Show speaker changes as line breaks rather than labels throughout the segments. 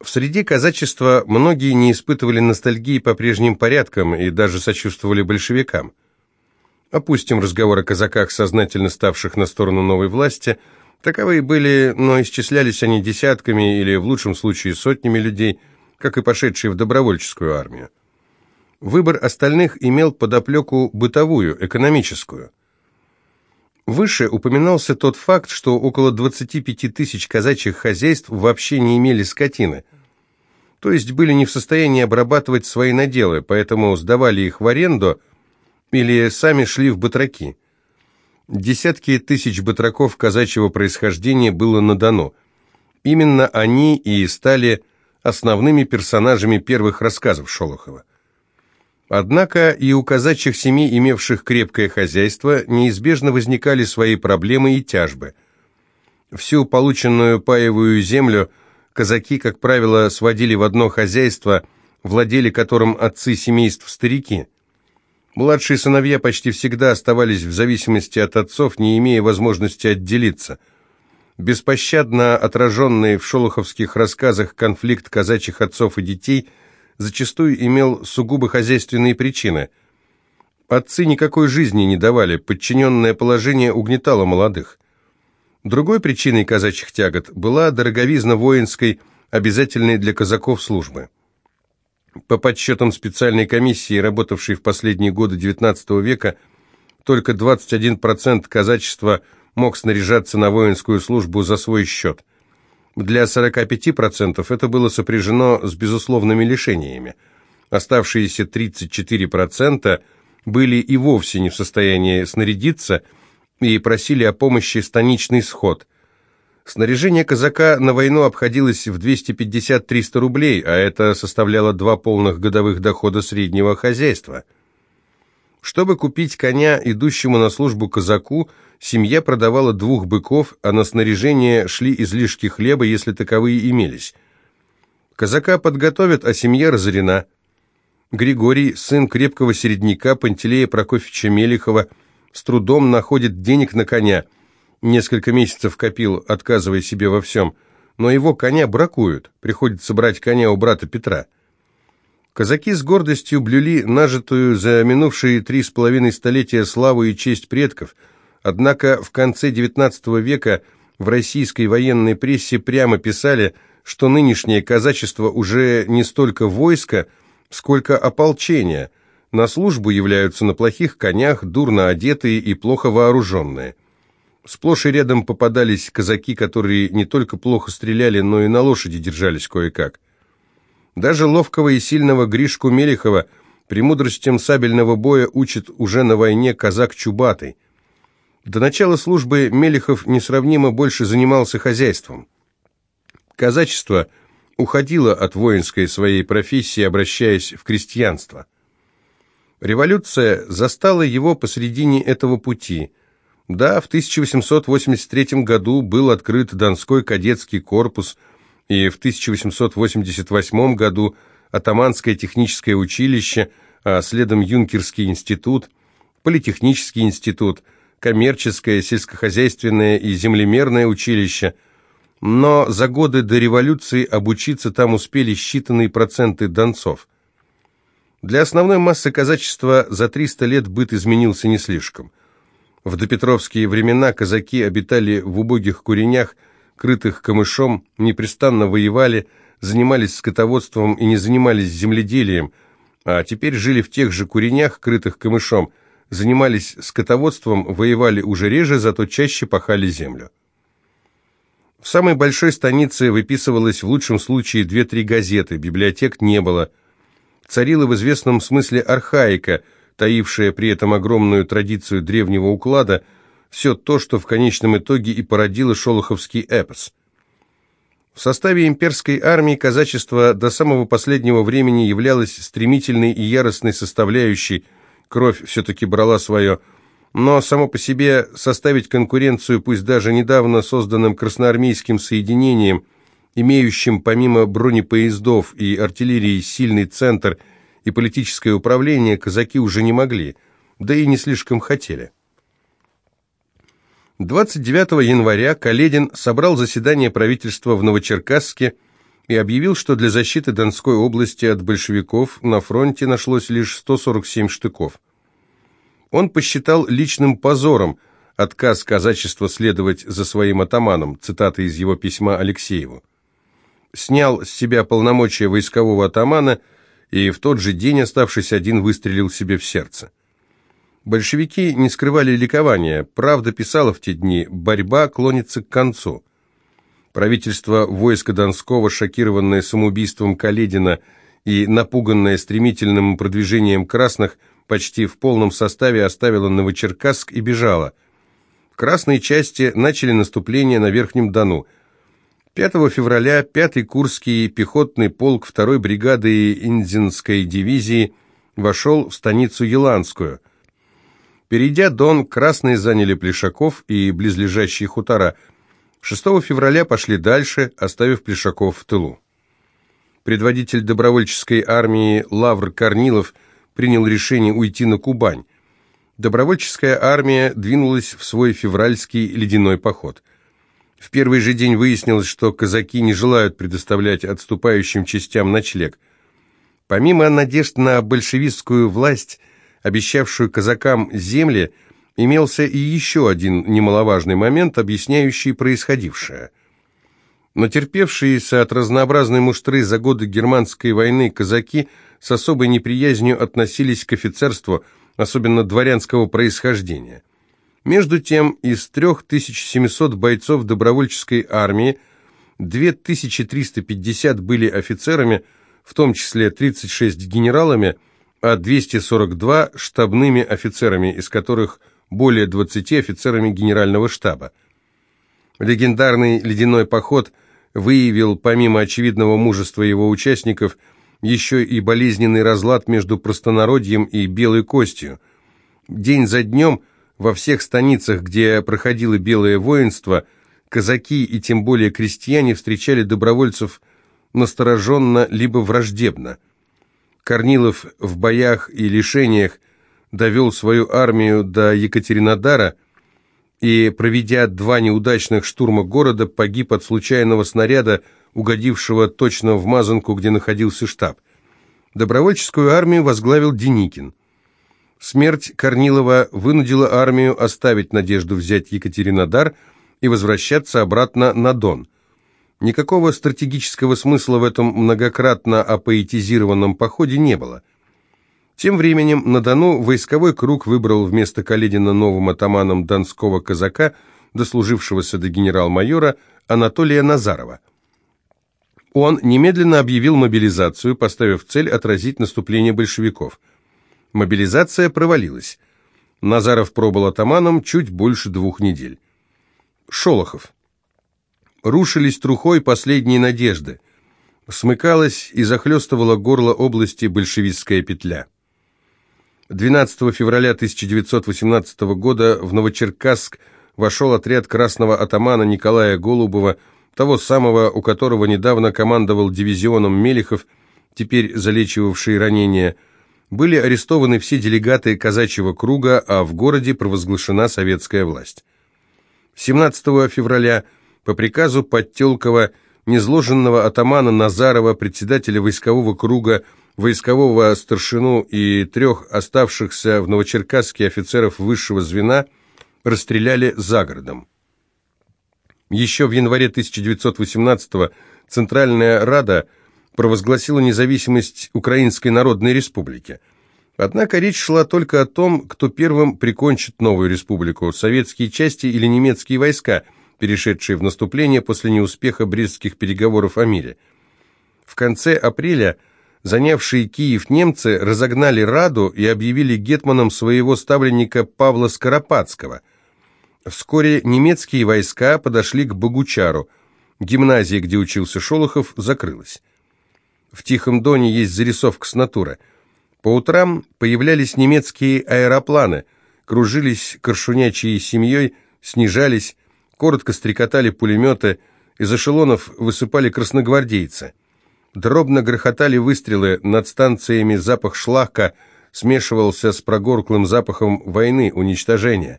В среде казачества многие не испытывали ностальгии по прежним порядкам и даже сочувствовали большевикам. Опустим разговор о казаках, сознательно ставших на сторону новой власти. Таковые были, но исчислялись они десятками или, в лучшем случае, сотнями людей, как и пошедшие в добровольческую армию. Выбор остальных имел подоплеку бытовую, экономическую. Выше упоминался тот факт, что около 25 тысяч казачьих хозяйств вообще не имели скотины, то есть были не в состоянии обрабатывать свои наделы, поэтому сдавали их в аренду или сами шли в батраки. Десятки тысяч батраков казачьего происхождения было на Дону. Именно они и стали основными персонажами первых рассказов Шолохова. Однако и у казачьих семей, имевших крепкое хозяйство, неизбежно возникали свои проблемы и тяжбы. Всю полученную паевую землю казаки, как правило, сводили в одно хозяйство, владели которым отцы семейств старики. Младшие сыновья почти всегда оставались в зависимости от отцов, не имея возможности отделиться. Беспощадно отраженный в шолоховских рассказах конфликт казачьих отцов и детей – зачастую имел сугубо хозяйственные причины. Отцы никакой жизни не давали, подчиненное положение угнетало молодых. Другой причиной казачьих тягот была дороговизна воинской, обязательной для казаков службы. По подсчетам специальной комиссии, работавшей в последние годы XIX века, только 21% казачества мог снаряжаться на воинскую службу за свой счет. Для 45% это было сопряжено с безусловными лишениями. Оставшиеся 34% были и вовсе не в состоянии снарядиться и просили о помощи станичный сход. Снаряжение казака на войну обходилось в 250-300 рублей, а это составляло два полных годовых дохода среднего хозяйства. Чтобы купить коня, идущему на службу казаку, семья продавала двух быков, а на снаряжение шли излишки хлеба, если таковые имелись. Казака подготовят, а семья разорена. Григорий, сын крепкого середняка Пантелея Прокофьевича Мелихова, с трудом находит денег на коня. Несколько месяцев копил, отказывая себе во всем. Но его коня бракуют, приходится брать коня у брата Петра. Казаки с гордостью блюли нажитую за минувшие три с половиной столетия славу и честь предков – Однако в конце XIX века в российской военной прессе прямо писали, что нынешнее казачество уже не столько войско, сколько ополчение. На службу являются на плохих конях, дурно одетые и плохо вооруженные. Сплошь и рядом попадались казаки, которые не только плохо стреляли, но и на лошади держались кое-как. Даже ловкого и сильного Гришку Мелехова премудростям сабельного боя учит уже на войне казак Чубатый – до начала службы Мелехов несравнимо больше занимался хозяйством. Казачество уходило от воинской своей профессии, обращаясь в крестьянство. Революция застала его посредине этого пути. Да, в 1883 году был открыт Донской кадетский корпус, и в 1888 году Атаманское техническое училище, а следом Юнкерский институт, Политехнический институт – коммерческое, сельскохозяйственное и землемерное училище, но за годы до революции обучиться там успели считанные проценты донцов. Для основной массы казачества за 300 лет быт изменился не слишком. В допетровские времена казаки обитали в убогих куренях, крытых камышом, непрестанно воевали, занимались скотоводством и не занимались земледелием, а теперь жили в тех же куренях, крытых камышом, занимались скотоводством, воевали уже реже, зато чаще пахали землю. В самой большой станице выписывалось в лучшем случае две-три газеты, библиотек не было. Царила в известном смысле архаика, таившая при этом огромную традицию древнего уклада, все то, что в конечном итоге и породило шолоховский эпос. В составе имперской армии казачество до самого последнего времени являлось стремительной и яростной составляющей – кровь все-таки брала свое. Но само по себе составить конкуренцию, пусть даже недавно созданным красноармейским соединением, имеющим помимо бронепоездов и артиллерии сильный центр и политическое управление, казаки уже не могли, да и не слишком хотели. 29 января Каледин собрал заседание правительства в Новочеркасске и объявил, что для защиты Донской области от большевиков на фронте нашлось лишь 147 штыков. Он посчитал личным позором отказ казачества следовать за своим атаманом, цитата из его письма Алексееву. Снял с себя полномочия войскового атамана и в тот же день, оставшись один, выстрелил себе в сердце. Большевики не скрывали ликования. Правда писала в те дни, борьба клонится к концу. Правительство войска Донского, шокированное самоубийством Каледина и напуганное стремительным продвижением красных, почти в полном составе оставило Новочеркасск и бежало. Красные части начали наступление на Верхнем Дону. 5 февраля 5-й Курский пехотный полк 2-й бригады Индзинской дивизии вошел в станицу Еланскую. Перейдя Дон, красные заняли Плешаков и близлежащие хутора. 6 февраля пошли дальше, оставив Плешаков в тылу. Предводитель добровольческой армии Лавр Корнилов принял решение уйти на Кубань. Добровольческая армия двинулась в свой февральский ледяной поход. В первый же день выяснилось, что казаки не желают предоставлять отступающим частям ночлег. Помимо надежд на большевистскую власть, обещавшую казакам земли, имелся и еще один немаловажный момент, объясняющий происходившее. Натерпевшиеся от разнообразной муштры за годы германской войны казаки с особой неприязнью относились к офицерству, особенно дворянского происхождения. Между тем, из 3700 бойцов добровольческой армии 2350 были офицерами, в том числе 36 генералами, а 242 штабными офицерами, из которых более 20 офицерами генерального штаба. Легендарный ледяной поход выявил, помимо очевидного мужества его участников, еще и болезненный разлад между простонародьем и белой костью. День за днем во всех станицах, где проходило белое воинство, казаки и тем более крестьяне встречали добровольцев настороженно либо враждебно – Корнилов в боях и лишениях довел свою армию до Екатеринодара и, проведя два неудачных штурма города, погиб от случайного снаряда, угодившего точно в Мазанку, где находился штаб. Добровольческую армию возглавил Деникин. Смерть Корнилова вынудила армию оставить надежду взять Екатеринодар и возвращаться обратно на Дон – Никакого стратегического смысла в этом многократно апоэтизированном походе не было. Тем временем на Дону войсковой круг выбрал вместо Каледина новым атаманом донского казака, дослужившегося до генерал-майора Анатолия Назарова. Он немедленно объявил мобилизацию, поставив цель отразить наступление большевиков. Мобилизация провалилась. Назаров пробыл атаманом чуть больше двух недель. Шолохов рушились трухой последние надежды. Смыкалась и захлестывала горло области большевистская петля. 12 февраля 1918 года в Новочеркасск вошел отряд красного атамана Николая Голубова, того самого, у которого недавно командовал дивизионом Мелехов, теперь залечивавший ранения. Были арестованы все делегаты казачьего круга, а в городе провозглашена советская власть. 17 февраля по приказу Подтелкова, незложенного атамана Назарова, председателя войскового круга, войскового старшину и трех оставшихся в Новочеркасске офицеров высшего звена расстреляли за городом. Еще в январе 1918-го Центральная Рада провозгласила независимость Украинской Народной Республики. Однако речь шла только о том, кто первым прикончит новую республику – советские части или немецкие войска – перешедшие в наступление после неуспеха брестских переговоров о мире. В конце апреля занявшие Киев немцы разогнали Раду и объявили гетманом своего ставленника Павла Скоропадского. Вскоре немецкие войска подошли к Богучару. Гимназия, где учился Шолохов, закрылась. В Тихом Доне есть зарисовка с натуры. По утрам появлялись немецкие аэропланы, кружились коршунячьей семьей, снижались, Коротко стрекотали пулеметы, из эшелонов высыпали красногвардейцы. Дробно грохотали выстрелы, над станциями запах шлака смешивался с прогорклым запахом войны, уничтожения.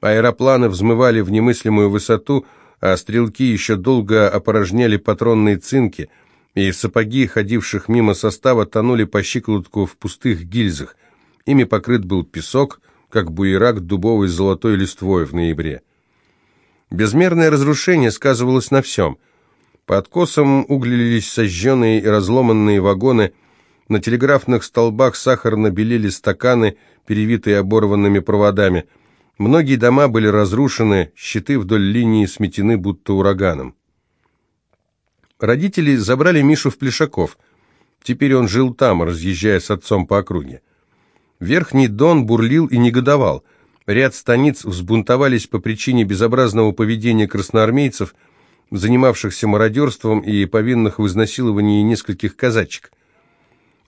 Аэропланы взмывали в немыслимую высоту, а стрелки еще долго опорожняли патронные цинки. и сапоги, ходивших мимо состава, тонули по щиколотку в пустых гильзах. Ими покрыт был песок, как буерак дубовой золотой листвой в ноябре. Безмерное разрушение сказывалось на всем. По откосам углились сожженные и разломанные вагоны, на телеграфных столбах сахарно белели стаканы, перевитые оборванными проводами. Многие дома были разрушены, щиты вдоль линии сметены будто ураганом. Родители забрали Мишу в Плешаков. Теперь он жил там, разъезжая с отцом по округе. Верхний Дон бурлил и негодовал. Ряд станиц взбунтовались по причине безобразного поведения красноармейцев, занимавшихся мародерством и повинных в изнасиловании нескольких казачек.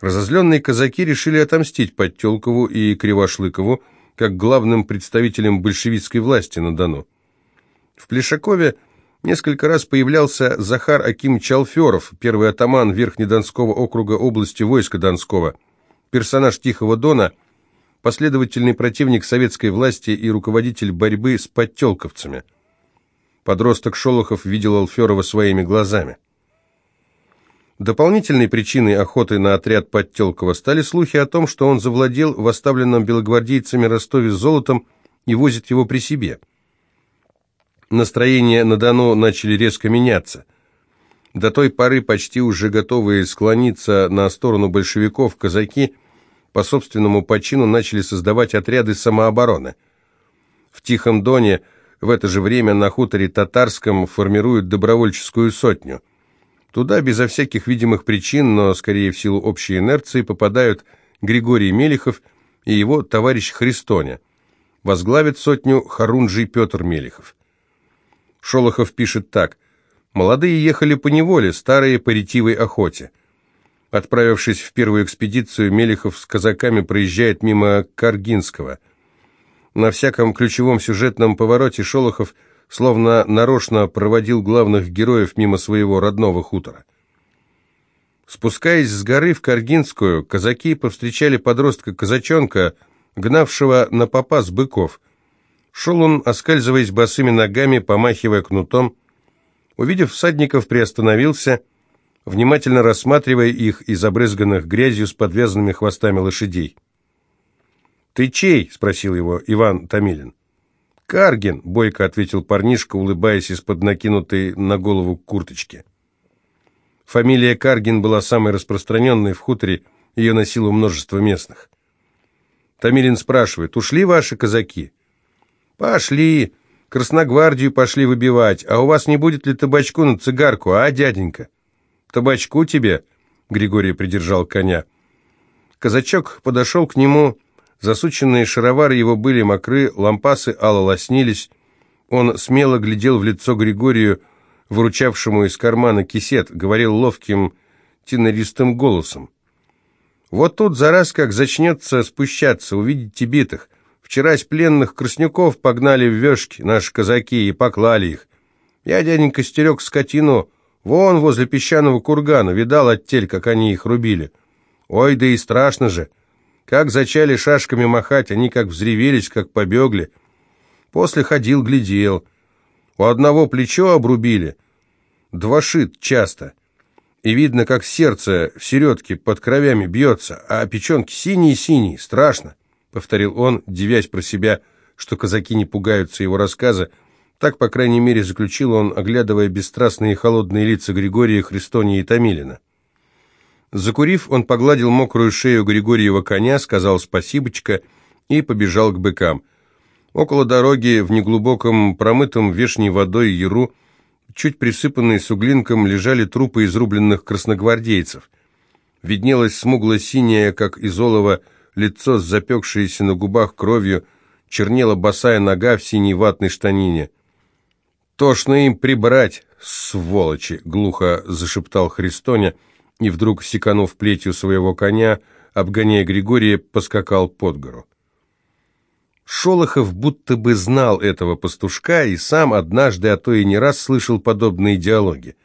Разозленные казаки решили отомстить Подтелкову и Кривошлыкову, как главным представителям большевистской власти на Дону. В Плешакове несколько раз появлялся Захар Аким Чалферов, первый атаман Верхнедонского округа области войска Донского, персонаж Тихого Дона, последовательный противник советской власти и руководитель борьбы с подтелковцами. Подросток Шолохов видел Алферова своими глазами. Дополнительной причиной охоты на отряд Подтелкова стали слухи о том, что он завладел в оставленном белогвардейцами Ростове золотом и возит его при себе. Настроения на Дону начали резко меняться. До той поры почти уже готовые склониться на сторону большевиков казаки по собственному почину начали создавать отряды самообороны. В Тихом Доне в это же время на хуторе Татарском формируют добровольческую сотню – Туда безо всяких видимых причин, но скорее в силу общей инерции, попадают Григорий Мелехов и его товарищ Христоня. Возглавит сотню Харунжий Петр Мелехов. Шолохов пишет так. «Молодые ехали по неволе, старые по ретивой охоте». Отправившись в первую экспедицию, Мелехов с казаками проезжает мимо Каргинского. На всяком ключевом сюжетном повороте Шолохов – словно нарочно проводил главных героев мимо своего родного хутора. Спускаясь с горы в Каргинскую, казаки повстречали подростка-казачонка, гнавшего на попас быков. Шел он, оскальзываясь босыми ногами, помахивая кнутом. Увидев всадников, приостановился, внимательно рассматривая их из обрызганных грязью с подвязанными хвостами лошадей. «Ты чей?» — спросил его Иван Томилин. «Каргин», — бойко ответил парнишка, улыбаясь из-под накинутой на голову курточки. Фамилия Каргин была самой распространенной в хуторе, ее носило множество местных. Томилин спрашивает, ушли ваши казаки? Пошли, Красногвардию пошли выбивать, а у вас не будет ли табачку на цигарку, а, дяденька? Табачку тебе? Григорий придержал коня. Казачок подошел к нему Засученные шаровары его были мокры, лампасы ало лоснились. Он смело глядел в лицо Григорию, выручавшему из кармана кисет, говорил ловким, тенористым голосом. «Вот тут за раз как зачнется спущаться, увидите битых. Вчерась пленных краснюков погнали в вешки наши казаки и поклали их. Я, дяденька, стерег скотину вон возле песчаного кургана, видал оттель, как они их рубили. Ой, да и страшно же!» Как зачали шашками махать, они как взревелись, как побегли. После ходил, глядел. У одного плечо обрубили, двошит часто. И видно, как сердце в середке под кровями бьется, а печенки синие-синие, страшно, — повторил он, девясь про себя, что казаки не пугаются его рассказа. Так, по крайней мере, заключил он, оглядывая бесстрастные и холодные лица Григория, Христония и Томилина. Закурив, он погладил мокрую шею Григорьева коня, сказал «спасибочка» и побежал к быкам. Около дороги, в неглубоком, промытом вешней водой яру, чуть присыпанные суглинком, лежали трупы изрубленных красногвардейцев. Виднелось смугло-синее, как из олова, лицо с запекшейся на губах кровью, чернела босая нога в синей ватной штанине. «Тошно им прибрать, сволочи!» — глухо зашептал Христоня — и вдруг, секанув плетью своего коня, обгоняя Григория, поскакал под гору. Шолохов будто бы знал этого пастушка и сам однажды, а то и не раз слышал подобные диалоги.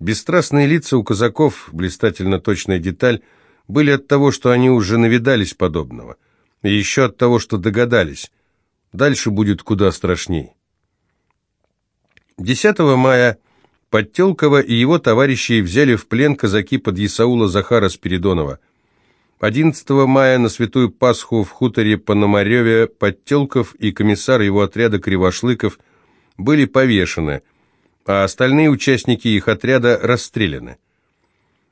Бесстрастные лица у казаков, блистательно точная деталь, были от того, что они уже навидались подобного, и еще от того, что догадались. Дальше будет куда страшней. 10 мая Подтелкова и его товарищей взяли в плен казаки под Исаула Захара Спиридонова. 11 мая на Святую Пасху в хуторе Пономареве Подтелков и комиссар его отряда Кривошлыков были повешены, а остальные участники их отряда расстреляны.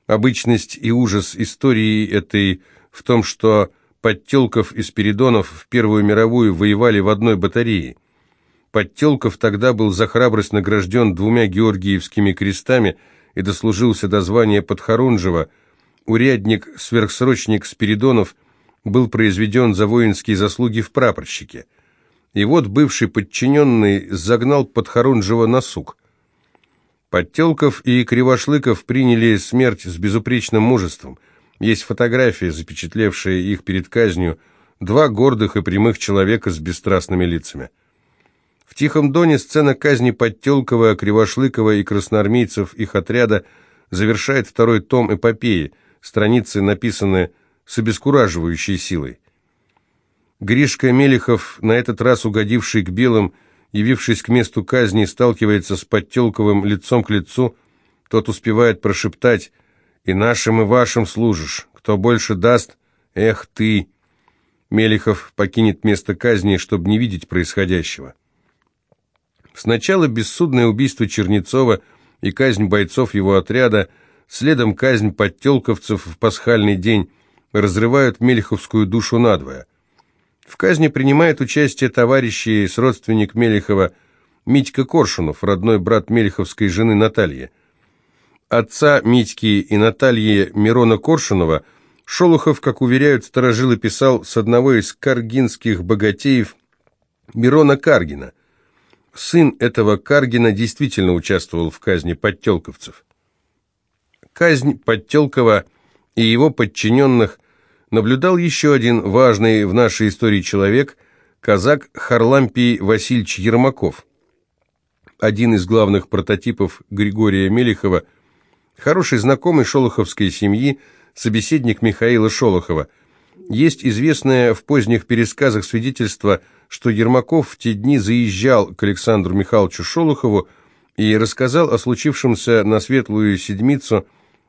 Обычность и ужас истории этой в том, что Подтелков и Спиридонов в Первую мировую воевали в одной батарее – Подтелков тогда был за храбрость награжден двумя Георгиевскими крестами и дослужился до звания Подхорунжева. Урядник-сверхсрочник Спиридонов был произведен за воинские заслуги в прапорщике. И вот бывший подчиненный загнал Подхорунжева на сук. Подтелков и Кривошлыков приняли смерть с безупречным мужеством. Есть фотография, запечатлевшая их перед казнью, два гордых и прямых человека с бесстрастными лицами. В Тихом Доне сцена казни Подтелкова, Кривошлыкова и красноармейцев их отряда завершает второй том эпопеи, страницы написаны с обескураживающей силой. Гришка Мелехов, на этот раз угодивший к белым, явившись к месту казни, сталкивается с Подтелковым лицом к лицу, тот успевает прошептать «И нашим, и вашим служишь, кто больше даст, эх ты!» Мелехов покинет место казни, чтобы не видеть происходящего. Сначала бессудное убийство Чернецова и казнь бойцов его отряда, следом казнь подтелковцев в пасхальный день, разрывают Мелеховскую душу надвое. В казни принимает участие товарищи с родственник Мелехова Митька Коршунов, родной брат Мелеховской жены Натальи. Отца Митьки и Натальи Мирона Коршунова Шолохов, как уверяют старожилы, писал с одного из каргинских богатеев Мирона Каргина – сын этого Каргина действительно участвовал в казни подтелковцев. Казнь Подтелкова и его подчиненных наблюдал еще один важный в нашей истории человек, казак Харлампий Васильевич Ермаков. Один из главных прототипов Григория Мелехова, хороший знакомый шолоховской семьи, собеседник Михаила Шолохова. Есть известное в поздних пересказах свидетельство – что Ермаков в те дни заезжал к Александру Михайловичу Шолохову и рассказал о случившемся на Светлую Седмицу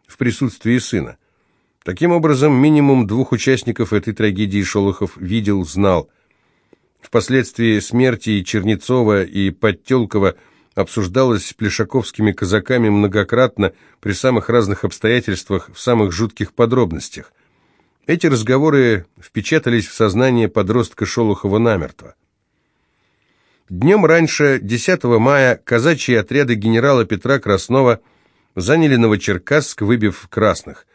в присутствии сына. Таким образом, минимум двух участников этой трагедии Шолохов видел, знал. Впоследствии смерти Чернецова и Подтелкова обсуждалось с плешаковскими казаками многократно при самых разных обстоятельствах, в самых жутких подробностях. Эти разговоры впечатались в сознание подростка Шолохова намертво. Днем раньше, 10 мая, казачьи отряды генерала Петра Краснова заняли Новочеркасск, выбив красных.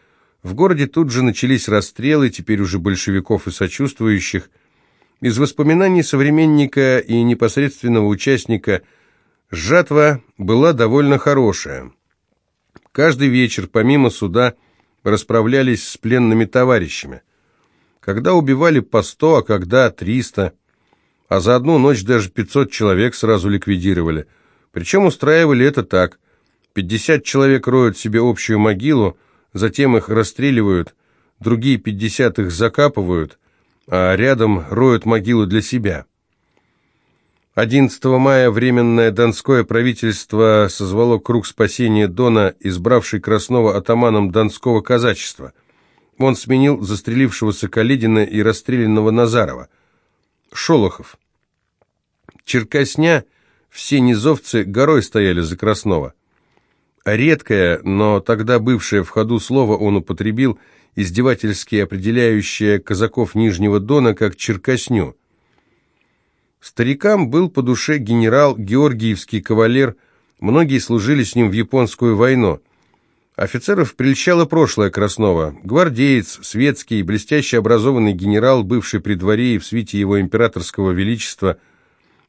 В городе тут же начались расстрелы, теперь уже большевиков и сочувствующих. Из воспоминаний современника и непосредственного участника жатва была довольно хорошая. Каждый вечер, помимо суда, расправлялись с пленными товарищами. Когда убивали по сто, а когда триста, а за одну ночь даже пятьсот человек сразу ликвидировали. Причем устраивали это так. Пятьдесят человек роют себе общую могилу, затем их расстреливают, другие пятьдесят их закапывают, а рядом роют могилу для себя. 11 мая Временное Донское правительство созвало круг спасения Дона, избравший Краснова атаманом Донского казачества. Он сменил застрелившегося Каледина и расстрелянного Назарова. Шолохов. Черкасня, все низовцы горой стояли за Краснова. Редкое, но тогда бывшее в ходу слово он употребил, издевательски определяющее казаков Нижнего Дона как черкасню – Старикам был по душе генерал Георгиевский кавалер, многие служили с ним в японскую войну. Офицеров прельщало прошлое Краснова. Гвардеец, светский, блестяще образованный генерал, бывший при дворе и в свите его императорского величества.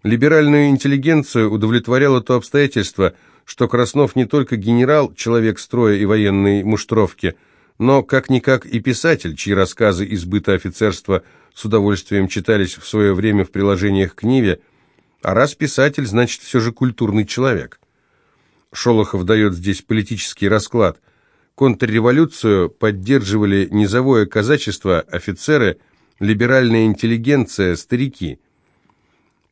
Либеральную интеллигенцию удовлетворяло то обстоятельство, что Краснов не только генерал, человек строя и военной муштровки, но как-никак и писатель, чьи рассказы из быта офицерства – с удовольствием читались в свое время в приложениях к Ниве, а раз писатель, значит, все же культурный человек. Шолохов дает здесь политический расклад. Контрреволюцию поддерживали низовое казачество, офицеры, либеральная интеллигенция, старики.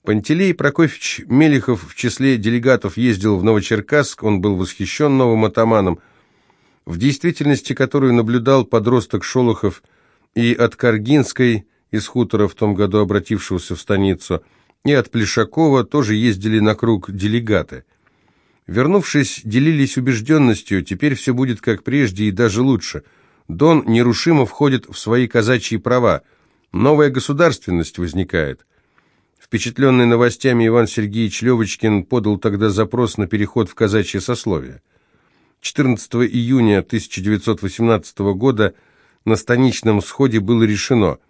Пантелей Прокофьевич Мелехов в числе делегатов ездил в Новочеркасск, он был восхищен новым атаманом, в действительности которую наблюдал подросток Шолохов и от Каргинской из хутора в том году обратившегося в станицу, и от Плешакова тоже ездили на круг делегаты. Вернувшись, делились убежденностью, теперь все будет как прежде и даже лучше. Дон нерушимо входит в свои казачьи права, новая государственность возникает. Впечатленный новостями Иван Сергеевич Левочкин подал тогда запрос на переход в казачье сословие. 14 июня 1918 года на станичном сходе было решено –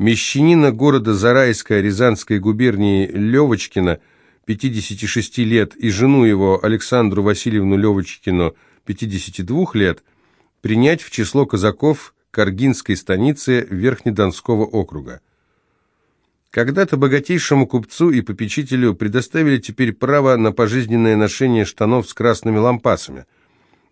Мещанина города Зарайска Рязанской губернии Левочкина, 56 лет, и жену его Александру Васильевну Левочкину, 52 лет, принять в число казаков Каргинской станицы Верхнедонского округа. Когда-то богатейшему купцу и попечителю предоставили теперь право на пожизненное ношение штанов с красными лампасами.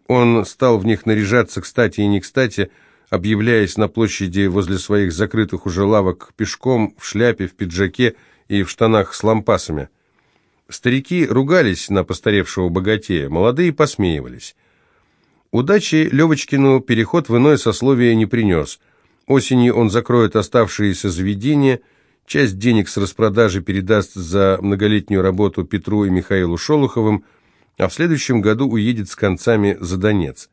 Он стал в них наряжаться кстати и не кстати, объявляясь на площади возле своих закрытых уже лавок пешком, в шляпе, в пиджаке и в штанах с лампасами. Старики ругались на постаревшего богатея, молодые посмеивались. Удачи Левочкину переход в иное сословие не принес. Осенью он закроет оставшиеся заведения, часть денег с распродажи передаст за многолетнюю работу Петру и Михаилу Шолоховым, а в следующем году уедет с концами за Донец.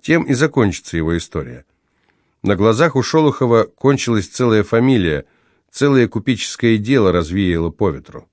Тем и закончится его история. На глазах у Шолохова кончилась целая фамилия, целое купеческое дело развеяло по ветру.